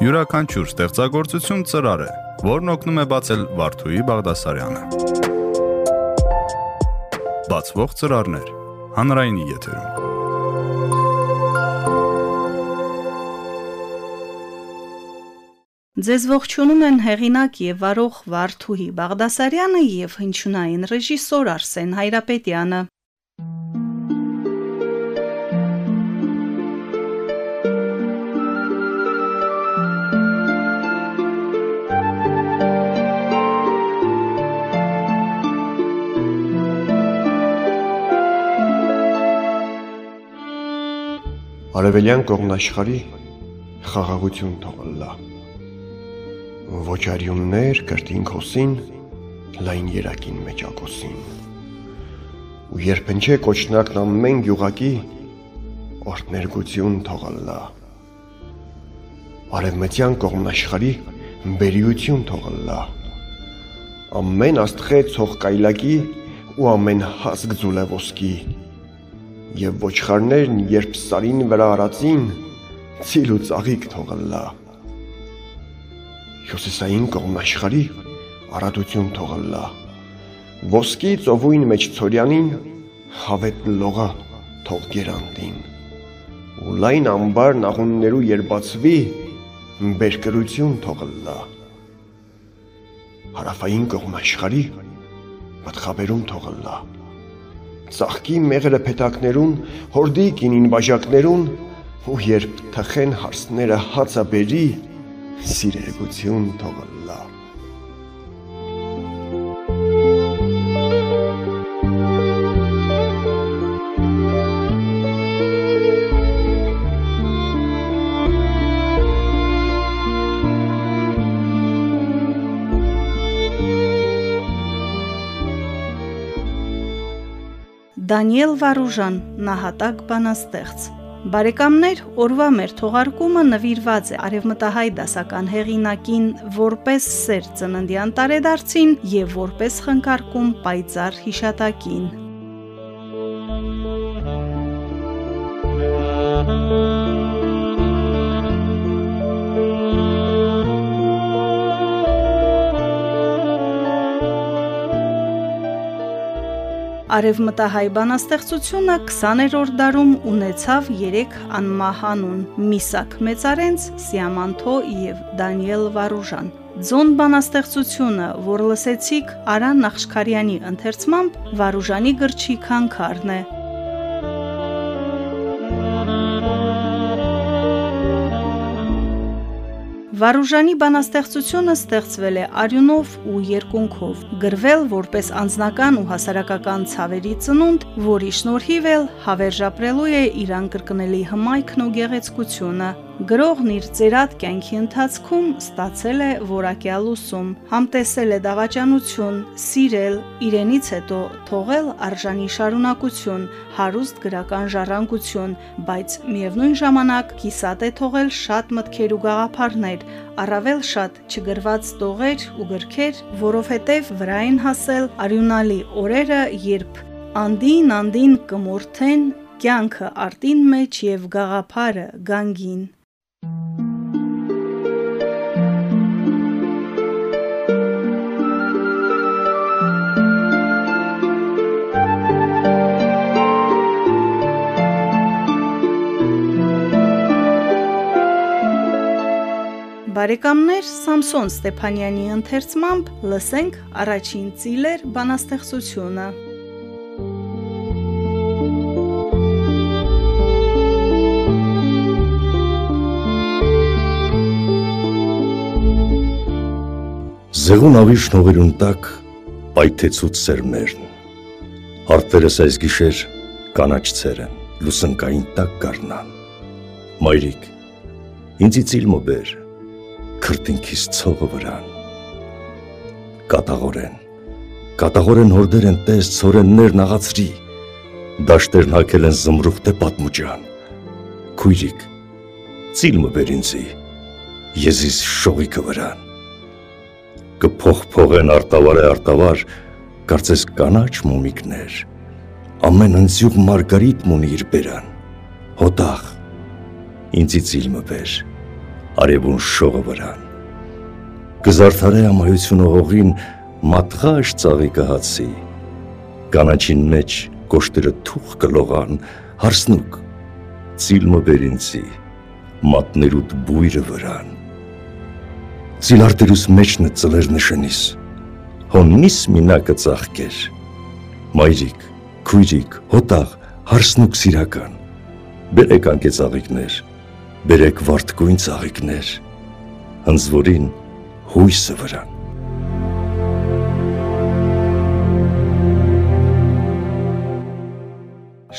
Յուրաքանչյուր ստեղծագործություն ծրար է, որն օգնում է բացել Վարդուհի Բաղդասարյանը։ Բացվող ծրարներ հանրայինի եթերում։ Ձեզ ողջունում են հեղինակ եւ վարող Վարդուհի Բաղդասարյանը եւ հնչյունային ռեժիսոր Արսեն Հայրապետյանը։ Արևելյան կողմնաշխարի խաղաղություն թողլա։ Ոչ արյուններ կրտին քոսին, լայն երակին մեջ ակոսին։ Ու երբնչե կոչնակն ամեն գյուղակի օրտներգություն թողլա։ Արևմտյան կողմնաշխարի բերիություն թողլա։ Ամեն աստղե ցող կայլակի ու ամեն հասկ ձուլևոսկի եւ ոչխարներն երբ սարին վրա արածին ցիլ ու ծաղիկ թողլա հյուսիսային կողմաշխարի արադություն թողլա ոսկի ծովույն մեջ ծորյանին հավետ լողա թող գերանտին ու լայն ամբար նաղուններու երբացվի բերկրություն թողլա հարավային կողմաշխարի պատխաբերում թողլա Ծաղկի մեղրը փետակներուն, հորդի կինին բաժակներուն, ու երբ թխեն հարսները հացա բերի, սիրեգություն թողլա։ Դանիել Վարուժան, նահատակ բանաստեղծ։ Բարեկամներ, օրվա մեր թողարկումը նվիրված է Արևմտահայ դասական հեղինակին որպես սեր ծննդյան տարեդարձին եւ որպես խնկարկում պայծառ հիշատակին։ Արևմտահայ բանաստեղծությունը 20-րդ դարում ունեցավ 3 անմահանուն՝ Միսակ Մեծարենց, Սիամանթո եւ Դանիել Վարուժան։ Ձոն բանաստեղծությունը, որ լսեցիք Արան Նախշքարյանի ընթերցմամբ, Վարուժանի գրչի քանքարն է։ Վարուժանի բանաստեղծությունը ստեղծվել է արյունով ու երկունքով, գրվել որպես անձնական ու հասարակական ցավերի ծնունդ, որի շնորհիվ էլ հավերժապրելու է իրան կրկնելի հմայքն ու գեղեցկությունը։ Գրողն իր ծերատ կյանքի ընթացքում ստացել է որակյալ ուսում, համտեսել է դավաճանություն, սիրել, իրենից հետո թողել արժանի շարունակություն, հարուստ գրական ժառանգություն, բայց միևնույն ժամանակ կիսատ է թողել շատ մտքեր ու գաղափարներ, առավել շատ չգրված տողեր ու գրքեր, որովհետև վրա են հասել արյունալի օրերը, երբ անդին անդին կմորթեն կյանքը արտին մեջ եւ գաղափարը գանգին Բարեկամներ Սամսոն Ստեփանյանի ընթերցմամբ լսենք առաջին ծիլեր բանաստեղծությունը։ Զեղուն ավիշ նողերուն տակ պայթեցուց սերմերն։ Հարդերս այս գիշեր կանաչ ցերեն, լուսնկային տակ կառնան։ Մայրիկ, ինձից իլմո բեր, քրտինքիս ցողը վրան։ Կատաղորեն, կատաղորեն հորդեր են տես ծորեններն աղացրի, դաշտերն հակել են զմրուխտե պատմուջան։ Քույրիկ, ծիլմը բեր ինձի, եզիս շողիկը վրան։ Կփոխփողեն արտավար է արտավար, կարծես կանաչ մոմիկներ, ամեն ընձյուղ մարգարիտ մունի իր բերան, հոտաղ, ինձի ծիլմը բեր, արևուն շողը վրան։ Կզարթարե ամայությունը հողին մատղաշ ծաղի կհացի, կանաչին մեջ կոշտերը թուխ կլողան, հարսնուկ, ծիլմը բերինցի, մատներուտ բույրը վրան։ Ծիլարտերուս մեջնը ծլեր նշնիս, հոննիս մինակը ծաղկեր, մայրիկ, քույրիկ, հոտաղ, հարսնուկ սիրական, բերեք անկեցաղիքներ, բերեք վարդկույն ծաղիքներ, հնձվորին հույսը վրան։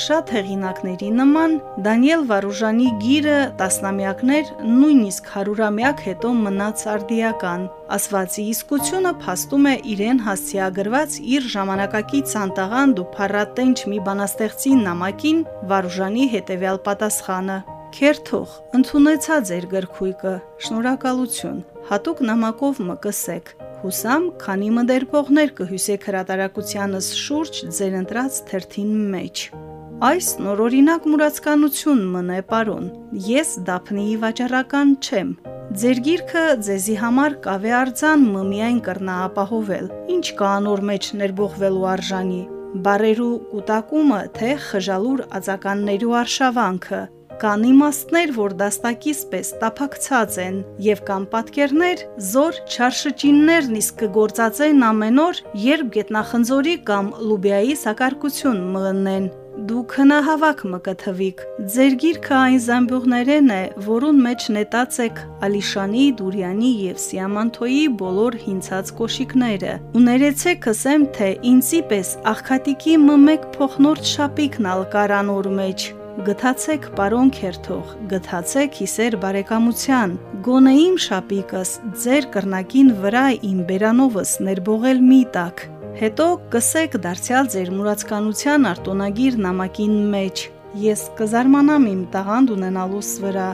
Շատ հեղինակների նման Դանիել Վարուժանի գիրը տասնամյակներ, նույնիսկ հարյուրամյակ հետո մնաց արդիական։ Ասվածի իսկությունը փաստում է իրեն հասցեագրված իր ժամանակակից անտաղանդ ու փառատենչ մի բանաստեղծի նամակին Վարուժանի հետևյալ պատասխանը. Քերթող, ընդունեցա ձեր գրքույկը։ Շնորհակալություն։ Հատուկ նամակով մկսեք։ Հուսամ, քանի մդերփողներ կհյուսեք հրատարակությանս շուրջ ձեր ընտրած թերթին մեջ։ Այս նորօրինակ մուրացկանություն մնե պարոն։ Ես Դափնիի վաճառական չեմ։ Ձեր գիրքը ձեզի համար կավե արձան մը միայն կրնա ապահովել։ Ինչ կա անոր մեջ ներբողվելու արժանի։ Բարերու կուտակումը, թե խժալուր ածականներու արշավանքը, կան իմաստներ, որ դաստակից պես տափակցած են եւ կան պատկերներ, զոր չարշճիններն իսկ կգործածեն ամեն օր, երբ գետնախնձորի կամ լուբիայի սակարկություն մընեն դուք հնահավաք մկթվիկ։ Ձեր գիրքը այն զամբյուղներեն է, որուն մեջ նետած եք Ալիշանի, Դուրյանի եւ Սիամանթոյի բոլոր հինցած կոշիկները։ Ու ներեցեք ասեմ, թե ինձի պես աղքատիկի մմեկ փոխնորդ շապիկն ալ կարանոր մեջ։ Գթացեք պարոն քերթող, գթացեք հիսեր բարեկամության, գոնե իմ շապիկս ձեր կրնակին վրա իմ բերանովս ներբողել մի տակ, Հետո կսեք դարձյալ ձեր մուրացկանության արտոնագիր նամակին մեջ։ Ես կզարմանամ իմ տաղանդ ունենալուս վրա։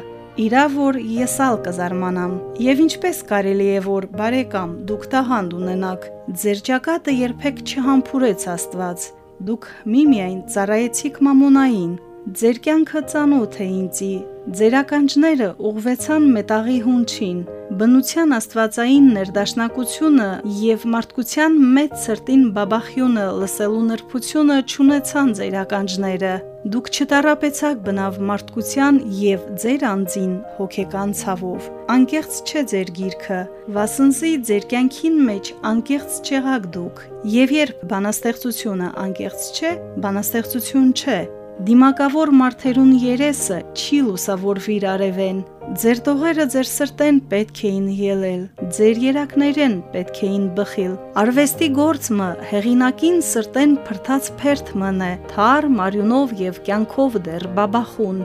Իրա որ ես ալ կզարմանամ։ Եվ ինչպես կարելի է որ բարեկամ դուք տաղանդ ունենաք, ձեր ճակատը երբեք չհամբուրեց Աստված։ Դուք միմիայն ծառայեցիք մամոնային, Ձեր կյանքը ծանոթ է ինձի, ձեր ականջները ուղվեցան մետաղի հունչին, բնության աստվածային ներդաշնակությունը եւ մարդկության մեծ սրտին բաբախյունը լսելու նրբությունը ճանաչան ձեր ականջները։ Դուք չտարապեցաք բնավ մարդկության եւ ձեր անձին հոգեկան ցավով։ Անկեղծ չէ ձեր գիրքը, վասնզի ձեր կյանքին մեջ անկեղծ չեղաք դուք։ Եվ երբ բանաստեղծությունը անկեղծ չէ, բանաստեղծություն չէ, Դիմակավոր մարդերուն երեսը չի լուսավորվիր արևեն, ձեր տողերը ձեր սրտեն պետք էին ելել, ձեր երակներեն պետք էին բխիլ։ Արվեստի գործը հեղինակին սրտեն փրթած փերթ մնե, թար մարյունով եւ կյանքով դեռ բաբախուն։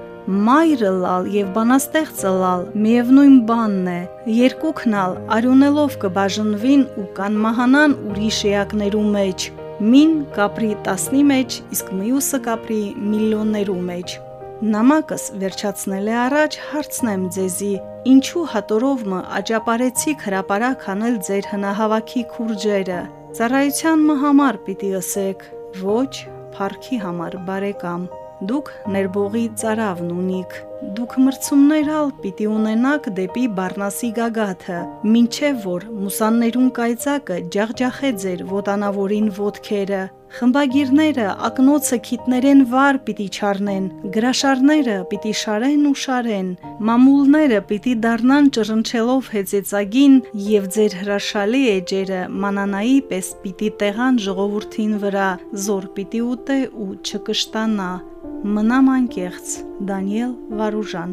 Մայրը լալ եւ բանաստեղծը լալ միևնույն բանն է։ Երկուքն ալ արյունելով կբաժնվին ու կան մահանան ուրիշ մեջ մին կապրի 10-ի մեջ, իսկ մյուսը կապրի միլիոններու մեջ։ Նամակս վերջացնել է առաջ հարցնեմ ձեզի, ինչու հատորով մը աճապարեցիք հրապարակ անել ձեր հնահավաքի քուրջերը։ Ծառայության մը համար պիտի ըսեք, ոչ, փառքի համար բարեկամ։ Դուք ներբողի ծարավն ունիք։ Դուք մրցումներ ալ պիտի ունենաք դեպի Բարնասի գագաթը, ինչև որ մուսաններուն կայծակը ջախջախե ձեր ոտանավորին ոտքերը, խմբագիրները ակնոցը քիտներեն վար պիտի չառնեն, գրաշարները պիտի շարեն ու շարեն, մամուլները պիտի դառնան ճռնչելով հեծեցագին եւ ձեր հրաշալի էջերը մանանայի պես պիտի տեղան ժողովրդին վրա, զոր պիտի ուտե ու չկշտանա Մնամ անկեղծ Դանիել Վարուժան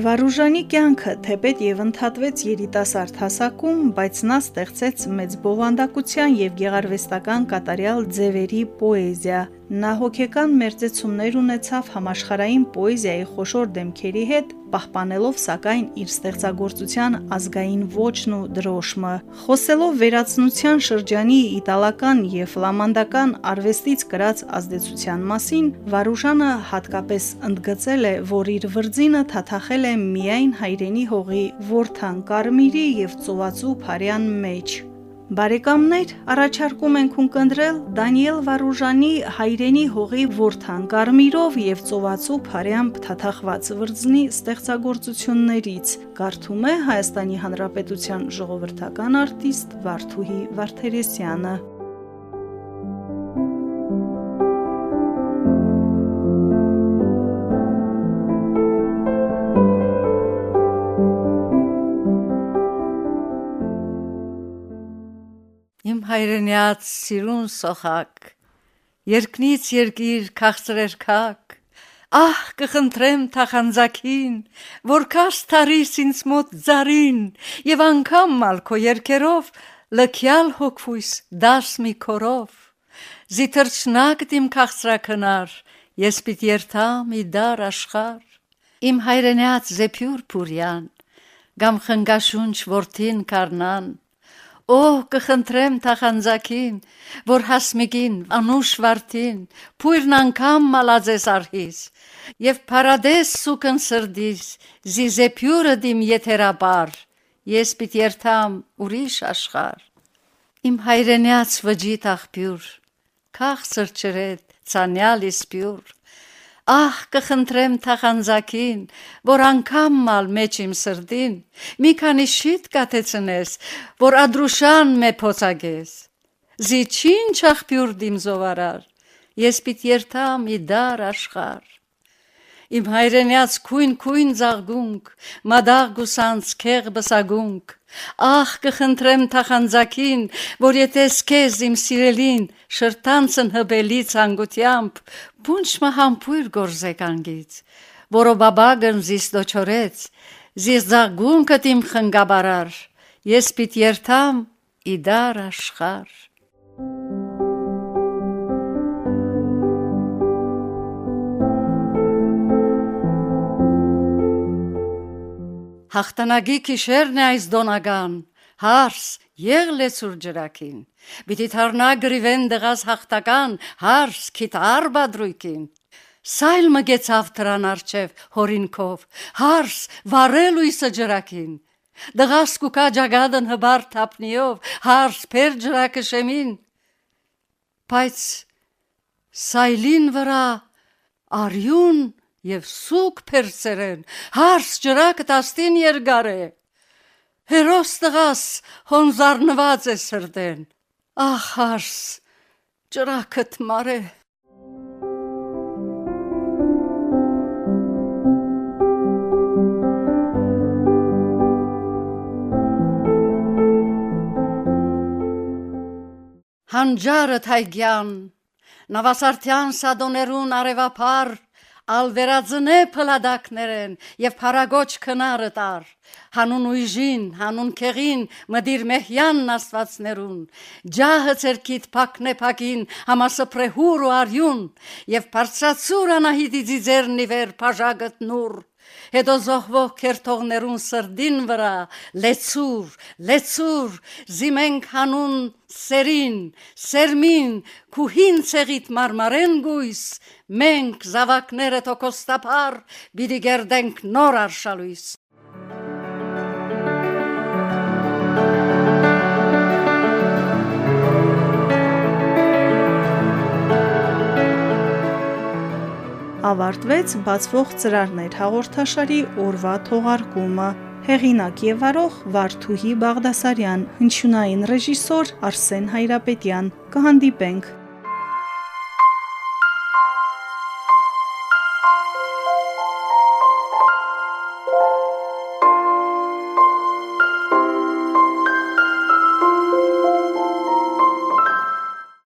Վարուժանի կյանքը թեպետ եւ ընդհատվեց երիտասարդ հասակում, բայց նա ստեղծեց մեծ բովանդակության եւ գեղարվեստական կատարյալ ձևերի պոեզիա, Նա հոգեկան մերձեցումներ ունեցավ համաշխարային պոեզիայի խոշոր դեմքերի հետ, պահպանելով սակայն իր ստեղծագործության ազգային ոճն ու դրոշմը։ Խոսելով վերացնության շրջանի իտալական եւ ֆլամանդական արվեստից կրած ազդեցության մասին, Վարուժանը հատկապես ընդգծել է, որ իր վրձինը թաթախել է միայն հայրենի հողի Որթան Կարմիրի եւ Ծովացու Փարյան մեջ Բարեկամներ, առաջարկում ենք ունկնդրել Դանիել Վարուժանի հայրենի հողի ворթան կարմիրով եւ ծովածու փարեամ թաթախված վրձնի ստեղծագործություններից։ Կարդում է Հայաստանի Հանրապետության ժողովրդական արտիստ Վարդուհի Վարդերեսյանը։ հայրենյաց սիրուն սոխակ, երկնից երկիր քաղցրեր քակ, Ահ կխնդրեմ թախանձակին, որ քաշ թարիս ինձ մոտ զարին, եւ անգամ մալքո երկերով լքյալ հոգվույս դաս մի քորով, զիթրջնակ դիմ քաղցրակնար, ես պիտ երթամ ի դար աշխար, իմ հայրենյաց զեփյուր փուրյան, գամ խնգաշունչ որդին կարնան, Օ կխնդրեմ թախանձակին, որ հասմիկին, անուշ վարդին, փույրն անգամ մալածես արհիս, եւ փարադես սուկն սրդիս, զիզեփյուրը դիմ եթերաբար, ես պիտ երթամ ուրիշ աշխար։ Իմ հայրենյաց վջիտ աղբյուր, քաղցր չրեդ, ցանյալ իսպյուր, Ահ կխնդրեմ թախանձակին, որ անգամ մալ մեջ իմ սրդին, մի քանի շիտ կաթեցնես, որ ադրուշան մե փոցագես։ Զիչին չախպյուր դիմ զովարար, ես պիտ երթամ ի դար աշխար։ Իմ հայրենյաց քույն-քույն զաղգունք, մադաղ գուսանց քեղ բսագունք, Ահ կխնդրեմ թախանձակին, որ եթե սկեզ իմ սիրելին, շրտանցն հբելի ցանգությամբ, բունչ մահամփույր գործեկանգից, որո բաբագն զիս դոչորեց, զիս զաղգունքդ իմ խնգաբարար, ես պիտ երթամ իդար աշխար։ Հաղթանակի քիշերն է այս դոնական, հարս եղլեցուր ջրակին, Բիդի թարնա գրիվեն դղաս հաղթական, հարս քիտար բադրույքին։ Սայլ մգեցավ տրան արջև հորինքով, հարս վարել ույսը ջրակին։ Դղաս կուկա ջագադն հբար թապնիով, հարս փեր ջրակը շեմին։ Բայց սայլին վրա արյուն եւ սուկ փերսերեն, հարս ջրակ տաստին երգար է։ Հերոս տղաս հոնզարնված է սրդեն, ախ հարս ջրակդ մարե։ Հանջարը թայգյան, նավասարթյան սադոներուն արևապար, Ալվերածնե փլադակներեն եւ փարագոչ քնարը տար հանուն ուժին հանուն քեղին մդիր մեհյանն աստվածներուն ջահը ցերքիդ փակնե փակին համասպրեհուր ու արյուն եւ բարձրացուր անահիտի ձիձերնի վեր փաժագտ նուր հետո զոհվող քերթողներուն սրդին վրա լեցուր լեցուր զիմենք հանուն սերին սերմին քուհին ցեղիտ մարմարեն գույս մենք զավակները թոքոստապար բիդի գերդենք նոր արշալույս ավարտվեց բացվող ծրարներ հաղորդաշարի օրվա թողարկումը։ Հեղինակ եւ արող Վարդուհի Բաղդասարյան, հնչյունային ռեժիսոր Արսեն Հայրապետյան։ Կհանդիպենք